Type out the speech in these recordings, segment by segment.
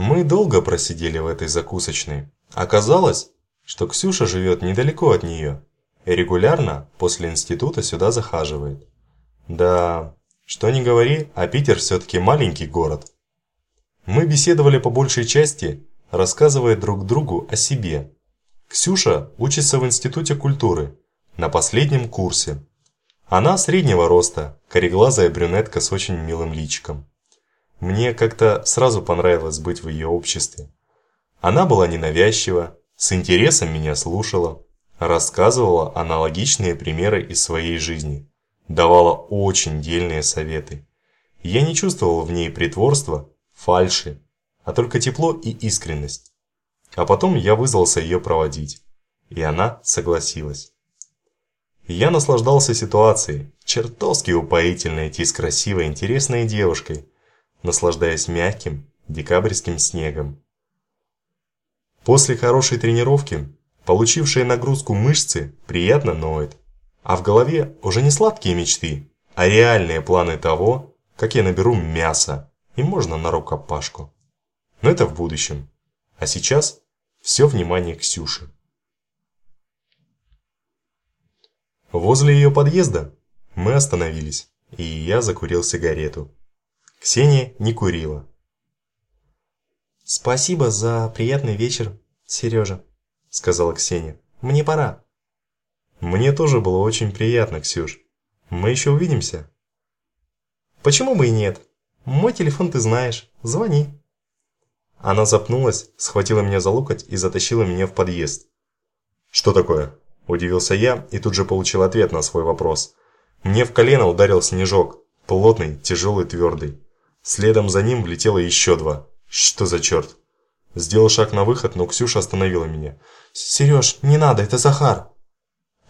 Мы долго просидели в этой закусочной. Оказалось, что Ксюша живет недалеко от нее и регулярно после института сюда захаживает. Да, что ни говори, а Питер все-таки маленький город. Мы беседовали по большей части, рассказывая друг другу о себе. Ксюша учится в Институте культуры, на последнем курсе. Она среднего роста, кореглазая брюнетка с очень милым личиком. Мне как-то сразу понравилось быть в ее обществе. Она была ненавязчива, с интересом меня слушала, рассказывала аналогичные примеры из своей жизни, давала очень дельные советы. Я не чувствовал в ней притворства, фальши, а только тепло и искренность. А потом я вызвался ее проводить, и она согласилась. Я наслаждался ситуацией, чертовски упоительно идти с красивой, интересной девушкой, наслаждаясь мягким декабрьским снегом. После хорошей тренировки, получившие нагрузку мышцы приятно ноет, а в голове уже не сладкие мечты, а реальные планы того, как я наберу мяса и можно на рукопашку. Но это в будущем. А сейчас все внимание к Ксюше. Возле ее подъезда мы остановились, и я закурил сигарету. Ксения не курила. «Спасибо за приятный вечер, Сережа», – сказала Ксения. «Мне пора». «Мне тоже было очень приятно, Ксюш. Мы еще увидимся?» «Почему бы и нет? Мой телефон ты знаешь. Звони». Она запнулась, схватила меня за локоть и затащила меня в подъезд. «Что такое?» Удивился я и тут же получил ответ на свой вопрос. Мне в колено ударил снежок, плотный, тяжелый, твердый. Следом за ним влетело еще два. Что за черт? Сделал шаг на выход, но Ксюша остановила меня. «Сереж, не надо, это Захар».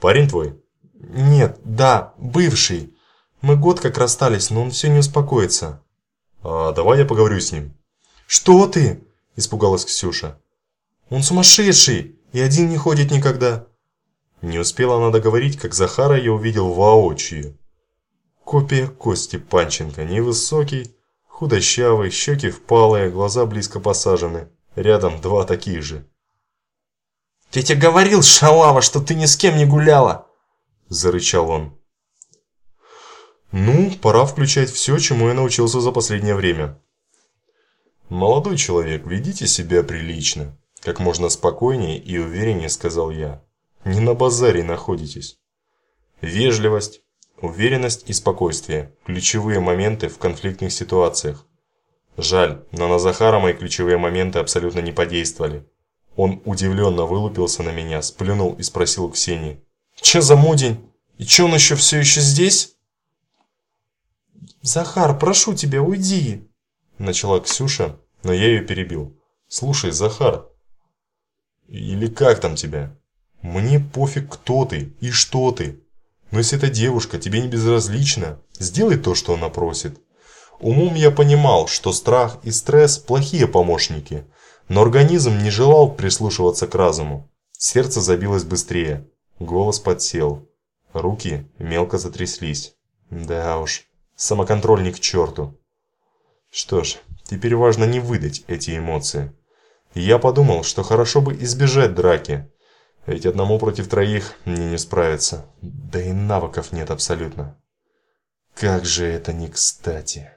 «Парень твой?» «Нет, да, бывший. Мы год как расстались, но он все не успокоится». «А давай я поговорю с ним». «Что ты?» – испугалась Ксюша. «Он сумасшедший и один не ходит никогда». Не успела она договорить, как Захара я увидел воочию. Копия Кости Панченко, невысокий, худощавый, щеки впалые, глаза близко посажены. Рядом два таких же. «Я тебе говорил, шалава, что ты ни с кем не гуляла!» Зарычал он. Ну, пора включать все, чему я научился за последнее время. «Молодой человек, ведите себя прилично», – как можно спокойнее и увереннее сказал я. Не на базаре находитесь. Вежливость, уверенность и спокойствие – ключевые моменты в конфликтных ситуациях. Жаль, но на Захара мои ключевые моменты абсолютно не подействовали. Он удивленно вылупился на меня, сплюнул и спросил Ксении. «Че за мудень? И че он еще все еще здесь?» «Захар, прошу тебя, уйди!» Начала Ксюша, но я ее перебил. «Слушай, Захар, или как там тебя?» Мне пофиг, кто ты и что ты. Но если эта девушка тебе не безразлична, сделай то, что она просит. Умом я понимал, что страх и стресс – плохие помощники, но организм не желал прислушиваться к разуму. Сердце забилось быстрее, голос подсел, руки мелко затряслись. Да уж, самоконтроль ни к черту. Что ж, теперь важно не выдать эти эмоции. Я подумал, что хорошо бы избежать драки, ведь одному против троих мне не справиться. Да и навыков нет абсолютно. Как же это не кстати.